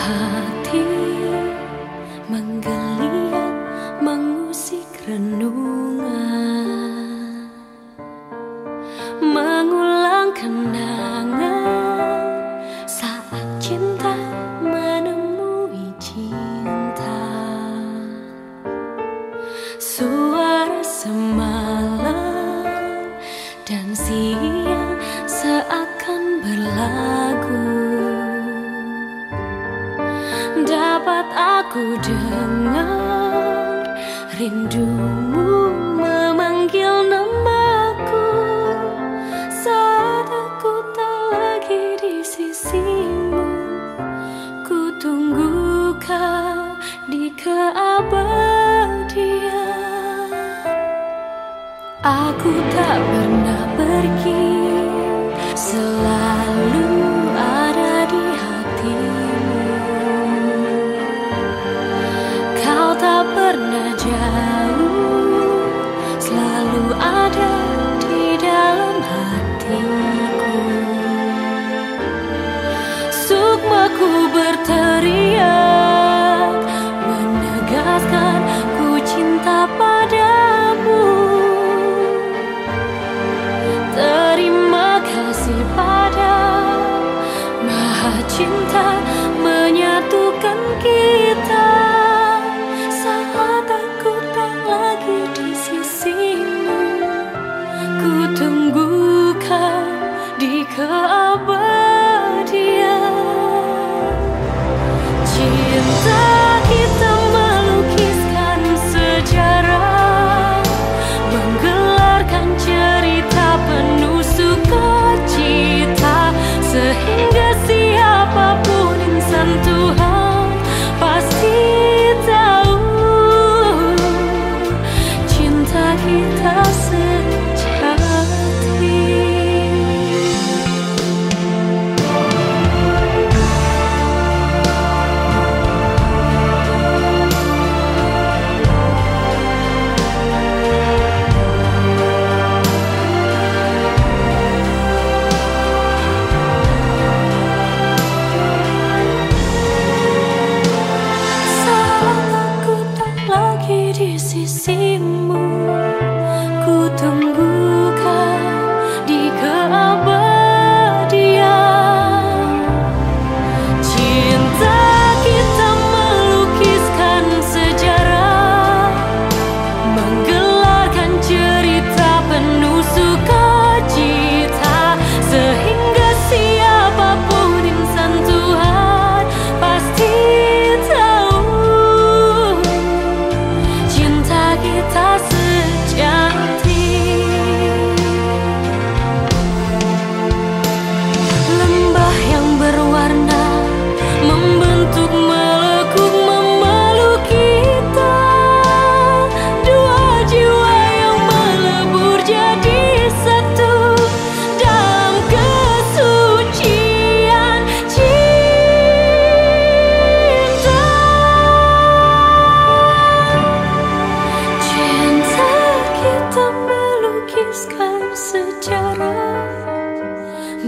heart. Ku dengar rindumu memanggil namaku. Saat aku tak lagi di sisimu Ku tunggu kau di keabadian. Aku tak pernah pernah jauh Selalu ada di dalam hatiku Sukma ku berteriak. 可爱。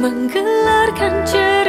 menggelarkan cerita